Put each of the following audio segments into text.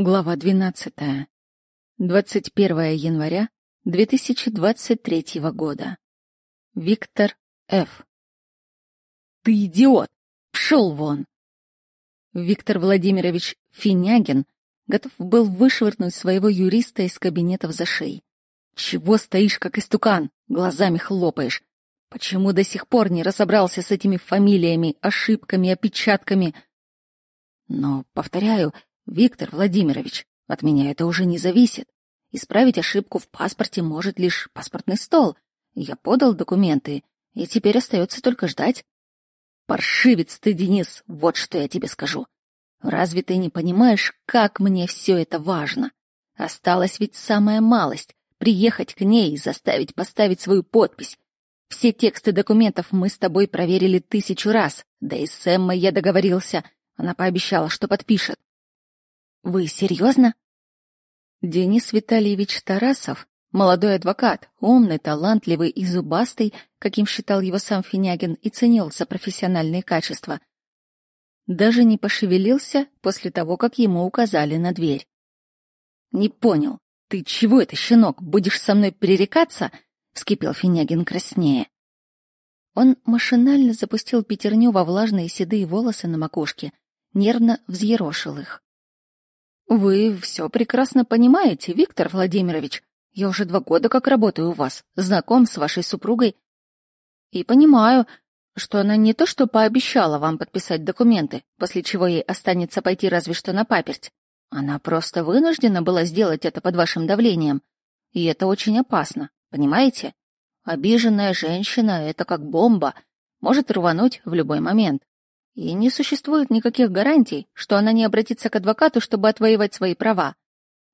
Глава 12. 21 января 2023 года. Виктор Ф. «Ты идиот! Пшел вон!» Виктор Владимирович Финягин готов был вышвырнуть своего юриста из кабинета в зашей. «Чего стоишь, как истукан? Глазами хлопаешь. Почему до сих пор не разобрался с этими фамилиями, ошибками, опечатками?» Но, повторяю, Виктор Владимирович, от меня это уже не зависит. Исправить ошибку в паспорте может лишь паспортный стол. Я подал документы, и теперь остается только ждать. Паршивец ты, Денис, вот что я тебе скажу. Разве ты не понимаешь, как мне все это важно? Осталась ведь самая малость — приехать к ней и заставить поставить свою подпись. Все тексты документов мы с тобой проверили тысячу раз, да и с Эммой я договорился. Она пообещала, что подпишет. Вы серьезно? Денис Витальевич Тарасов, молодой адвокат, умный, талантливый и зубастый, каким считал его сам Финягин и ценил за профессиональные качества, даже не пошевелился после того, как ему указали на дверь. «Не понял, ты чего это, щенок, будешь со мной перерекаться?» — вскипел Финягин краснее. Он машинально запустил пятерню во влажные седые волосы на макушке, нервно взъерошил их. Вы все прекрасно понимаете, Виктор Владимирович. Я уже два года как работаю у вас, знаком с вашей супругой. И понимаю, что она не то что пообещала вам подписать документы, после чего ей останется пойти разве что на паперть. Она просто вынуждена была сделать это под вашим давлением. И это очень опасно, понимаете? Обиженная женщина — это как бомба, может рвануть в любой момент. И не существует никаких гарантий, что она не обратится к адвокату, чтобы отвоевать свои права.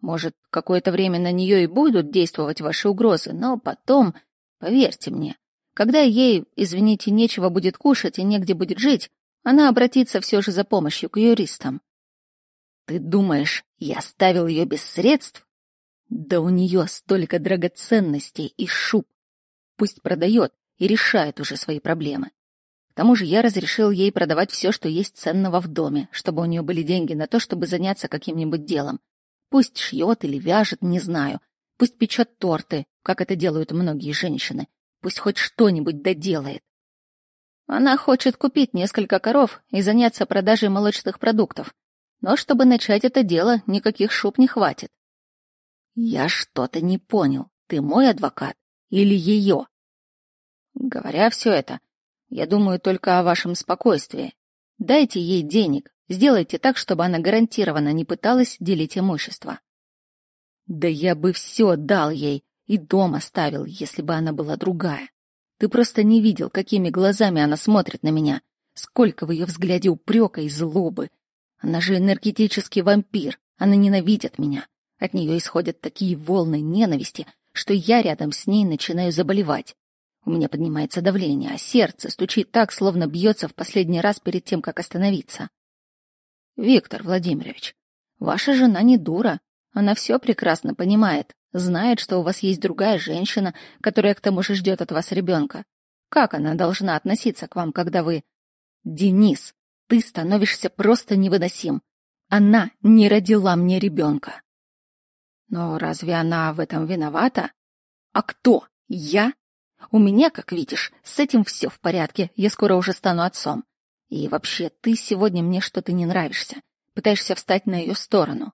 Может, какое-то время на нее и будут действовать ваши угрозы, но потом, поверьте мне, когда ей, извините, нечего будет кушать и негде будет жить, она обратится все же за помощью к юристам. Ты думаешь, я оставил ее без средств? Да у нее столько драгоценностей и шуб. Пусть продает и решает уже свои проблемы тому же я разрешил ей продавать все, что есть ценного в доме, чтобы у нее были деньги на то, чтобы заняться каким-нибудь делом. Пусть шьет или вяжет, не знаю. Пусть печет торты, как это делают многие женщины. Пусть хоть что-нибудь доделает. Она хочет купить несколько коров и заняться продажей молочных продуктов. Но чтобы начать это дело, никаких шуб не хватит. Я что-то не понял. Ты мой адвокат или ее? Говоря все это, я думаю только о вашем спокойствии. Дайте ей денег, сделайте так, чтобы она гарантированно не пыталась делить имущество. Да я бы все дал ей и дом оставил, если бы она была другая. Ты просто не видел, какими глазами она смотрит на меня, сколько в ее взгляде упрека и злобы. Она же энергетический вампир, она ненавидит меня. От нее исходят такие волны ненависти, что я рядом с ней начинаю заболевать. У меня поднимается давление, а сердце стучит так, словно бьется в последний раз перед тем, как остановиться. Виктор Владимирович, ваша жена не дура. Она все прекрасно понимает, знает, что у вас есть другая женщина, которая к тому же ждет от вас ребенка. Как она должна относиться к вам, когда вы... Денис, ты становишься просто невыносим. Она не родила мне ребенка. Но разве она в этом виновата? А кто? Я у меня, как видишь, с этим все в порядке, я скоро уже стану отцом. И вообще, ты сегодня мне что-то не нравишься, пытаешься встать на ее сторону.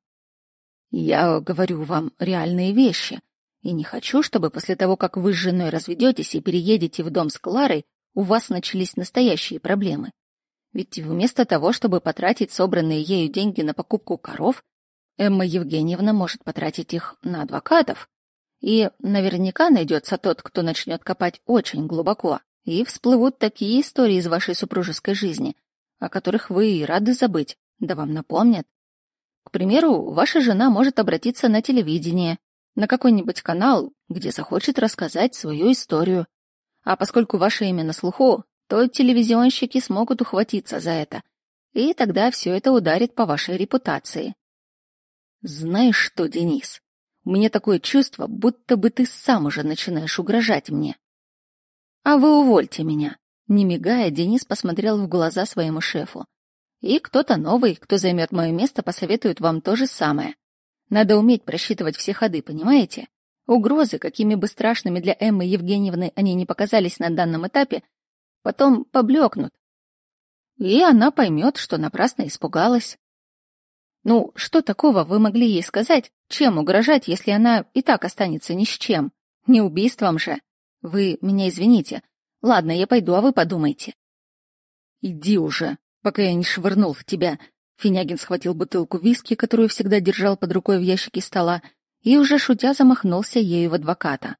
Я говорю вам реальные вещи, и не хочу, чтобы после того, как вы с женой разведетесь и переедете в дом с Кларой, у вас начались настоящие проблемы. Ведь вместо того, чтобы потратить собранные ею деньги на покупку коров, Эмма Евгеньевна может потратить их на адвокатов, и наверняка найдется тот, кто начнет копать очень глубоко, и всплывут такие истории из вашей супружеской жизни, о которых вы и рады забыть, да вам напомнят. К примеру, ваша жена может обратиться на телевидение, на какой-нибудь канал, где захочет рассказать свою историю. А поскольку ваше имя на слуху, то телевизионщики смогут ухватиться за это, и тогда все это ударит по вашей репутации. Знаешь что, Денис, меня такое чувство, будто бы ты сам уже начинаешь угрожать мне. А вы увольте меня. Не мигая, Денис посмотрел в глаза своему шефу. И кто-то новый, кто займет мое место, посоветует вам то же самое. Надо уметь просчитывать все ходы, понимаете? Угрозы, какими бы страшными для Эммы Евгеньевны они не показались на данном этапе, потом поблекнут. И она поймет, что напрасно испугалась. Ну, что такого вы могли ей сказать? Чем угрожать, если она и так останется ни с чем? Не убийством же. Вы меня извините. Ладно, я пойду, а вы подумайте. Иди уже, пока я не швырнул в тебя. Финягин схватил бутылку виски, которую всегда держал под рукой в ящике стола, и уже шутя замахнулся ею в адвоката.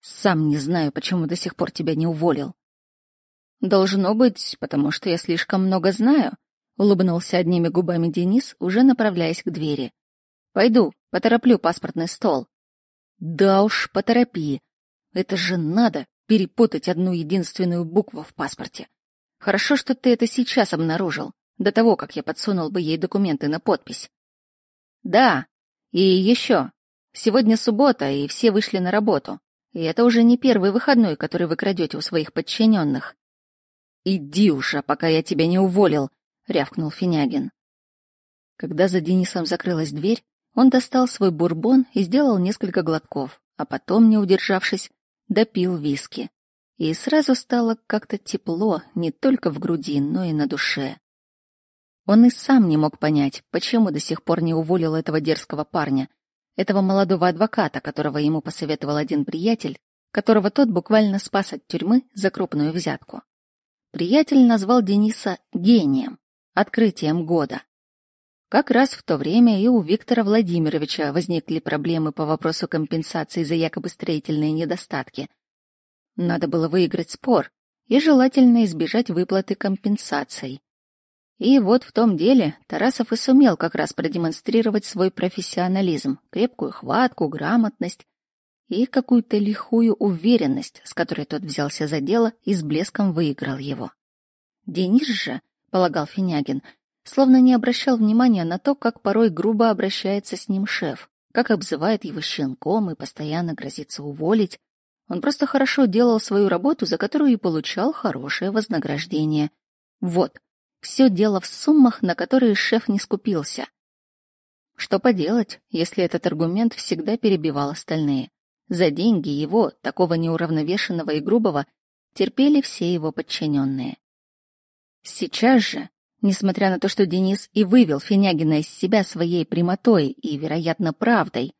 Сам не знаю, почему до сих пор тебя не уволил. Должно быть, потому что я слишком много знаю, улыбнулся одними губами Денис, уже направляясь к двери. Пойду, потороплю паспортный стол. Да уж, поторопи. Это же надо перепутать одну единственную букву в паспорте. Хорошо, что ты это сейчас обнаружил, до того, как я подсунул бы ей документы на подпись. Да, и еще. Сегодня суббота, и все вышли на работу. И это уже не первый выходной, который вы крадете у своих подчиненных. «Иди уже, пока я тебя не уволил», — рявкнул Финягин. Когда за Денисом закрылась дверь, он достал свой бурбон и сделал несколько глотков, а потом, не удержавшись, допил виски. И сразу стало как-то тепло не только в груди, но и на душе. Он и сам не мог понять, почему до сих пор не уволил этого дерзкого парня, этого молодого адвоката, которого ему посоветовал один приятель, которого тот буквально спас от тюрьмы за крупную взятку. Приятель назвал Дениса гением, открытием года. Как раз в то время и у Виктора Владимировича возникли проблемы по вопросу компенсации за якобы строительные недостатки. Надо было выиграть спор и желательно избежать выплаты компенсаций. И вот в том деле Тарасов и сумел как раз продемонстрировать свой профессионализм, крепкую хватку, грамотность и какую-то лихую уверенность, с которой тот взялся за дело и с блеском выиграл его. Денис же, полагал Финягин, словно не обращал внимания на то, как порой грубо обращается с ним шеф, как обзывает его щенком и постоянно грозится уволить. Он просто хорошо делал свою работу, за которую и получал хорошее вознаграждение. Вот, все дело в суммах, на которые шеф не скупился. Что поделать, если этот аргумент всегда перебивал остальные? За деньги его, такого неуравновешенного и грубого, терпели все его подчиненные. Сейчас же, несмотря на то, что Денис и вывел Финягина из себя своей прямотой и, вероятно, правдой,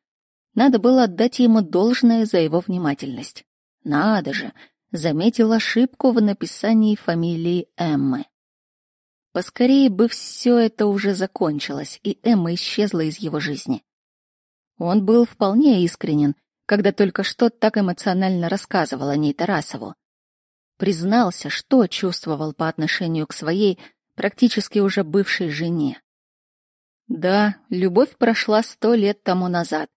надо было отдать ему должное за его внимательность. Надо же, заметил ошибку в написании фамилии Эммы. Поскорее бы все это уже закончилось, и Эмма исчезла из его жизни. Он был вполне искренен, когда только что так эмоционально рассказывал о ней Тарасову. Признался, что чувствовал по отношению к своей, практически уже бывшей жене. Да, любовь прошла сто лет тому назад,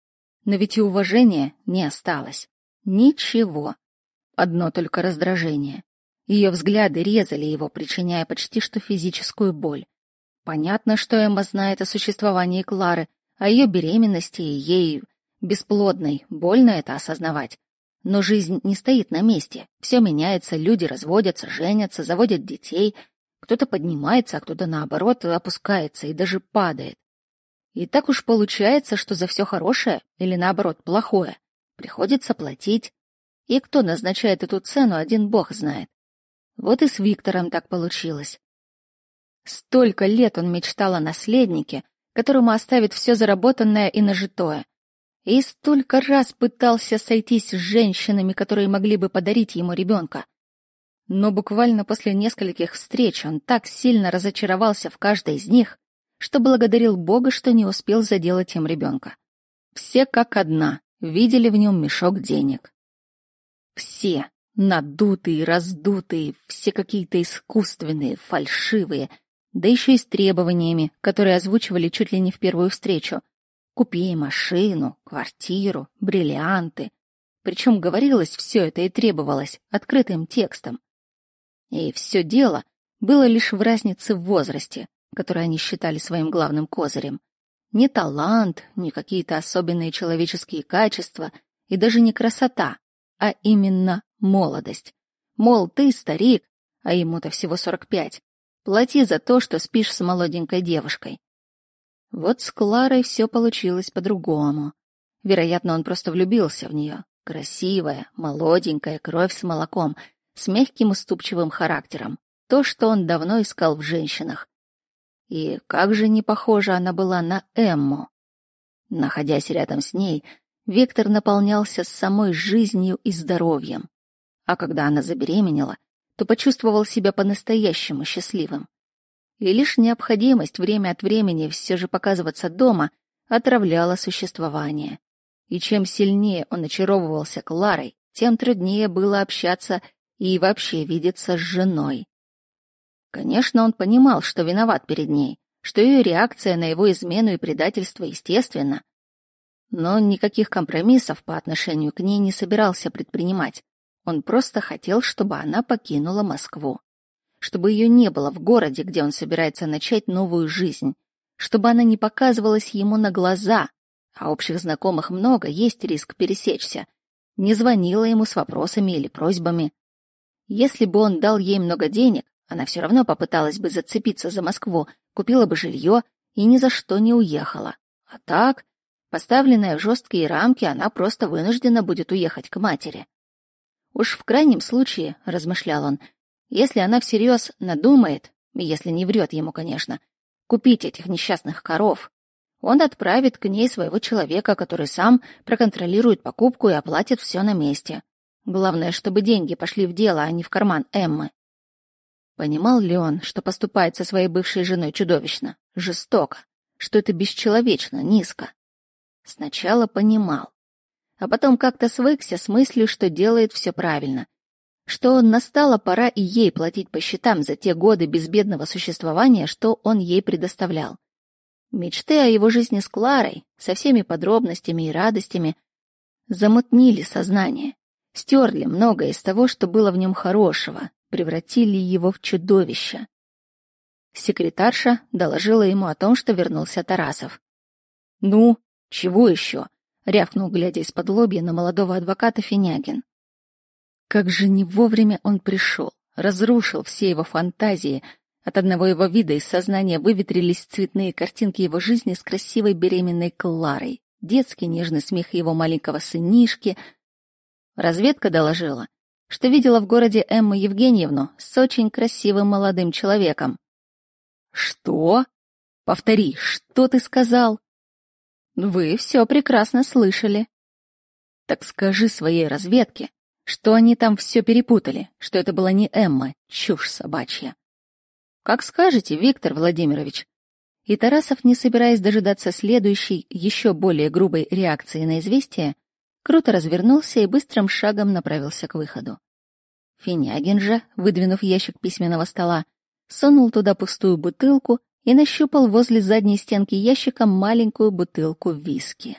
но ведь и уважения не осталось. Ничего. Одно только раздражение. Ее взгляды резали его, причиняя почти что физическую боль. Понятно, что Эмма знает о существовании Клары, о ее беременности и ей бесплодной. Больно это осознавать. Но жизнь не стоит на месте. Все меняется, люди разводятся, женятся, заводят детей. Кто-то поднимается, а кто-то, наоборот, опускается и даже падает. И так уж получается, что за все хорошее, или наоборот, плохое, приходится платить. И кто назначает эту цену, один бог знает. Вот и с Виктором так получилось. Столько лет он мечтал о наследнике, которому оставит все заработанное и нажитое. И столько раз пытался сойтись с женщинами, которые могли бы подарить ему ребенка. Но буквально после нескольких встреч он так сильно разочаровался в каждой из них, что благодарил Бога, что не успел заделать им ребенка. Все как одна видели в нем мешок денег. Все, Надутые, раздутые, все какие-то искусственные, фальшивые, да еще и с требованиями, которые озвучивали чуть ли не в первую встречу. Купи машину, квартиру, бриллианты. Причем говорилось все это и требовалось открытым текстом. И все дело было лишь в разнице в возрасте, который они считали своим главным козырем. Не талант, не какие-то особенные человеческие качества и даже не красота, а именно молодость. Мол, ты старик, а ему-то всего сорок пять. Плати за то, что спишь с молоденькой девушкой. Вот с Кларой все получилось по-другому. Вероятно, он просто влюбился в нее. Красивая, молоденькая, кровь с молоком, с мягким уступчивым характером. То, что он давно искал в женщинах. И как же не похожа она была на Эмму. Находясь рядом с ней, Виктор наполнялся самой жизнью и здоровьем. А когда она забеременела, то почувствовал себя по-настоящему счастливым. И лишь необходимость время от времени все же показываться дома отравляла существование. И чем сильнее он очаровывался Кларой, тем труднее было общаться и вообще видеться с женой. Конечно, он понимал, что виноват перед ней, что ее реакция на его измену и предательство естественна. Но никаких компромиссов по отношению к ней не собирался предпринимать. Он просто хотел, чтобы она покинула Москву. Чтобы ее не было в городе, где он собирается начать новую жизнь. Чтобы она не показывалась ему на глаза. А общих знакомых много, есть риск пересечься. Не звонила ему с вопросами или просьбами. Если бы он дал ей много денег, она все равно попыталась бы зацепиться за Москву, купила бы жилье и ни за что не уехала. А так, поставленная в жесткие рамки, она просто вынуждена будет уехать к матери. Уж в крайнем случае, — размышлял он, — если она всерьез надумает, если не врет ему, конечно, купить этих несчастных коров, он отправит к ней своего человека, который сам проконтролирует покупку и оплатит все на месте. Главное, чтобы деньги пошли в дело, а не в карман Эммы. Понимал ли он, что поступает со своей бывшей женой чудовищно, жестоко, что это бесчеловечно, низко? Сначала понимал, а потом как-то свыкся с мыслью, что делает все правильно, что настала пора и ей платить по счетам за те годы безбедного существования, что он ей предоставлял. Мечты о его жизни с Кларой, со всеми подробностями и радостями, замутнили сознание, стерли многое из того, что было в нем хорошего, превратили его в чудовище. Секретарша доложила ему о том, что вернулся Тарасов. «Ну, чего еще?» — рявкнул, глядя из-под лобья на молодого адвоката Финягин. Как же не вовремя он пришел, разрушил все его фантазии. От одного его вида из сознания выветрились цветные картинки его жизни с красивой беременной Кларой, детский нежный смех его маленького сынишки. Разведка доложила, что видела в городе Эмму Евгеньевну с очень красивым молодым человеком. «Что? Повтори, что ты сказал?» «Вы все прекрасно слышали». «Так скажи своей разведке, что они там все перепутали, что это была не Эмма, чушь собачья». «Как скажете, Виктор Владимирович». И Тарасов, не собираясь дожидаться следующей, еще более грубой реакции на известие, круто развернулся и быстрым шагом направился к выходу. Финягин же, выдвинув ящик письменного стола, сунул туда пустую бутылку и нащупал возле задней стенки ящика маленькую бутылку виски.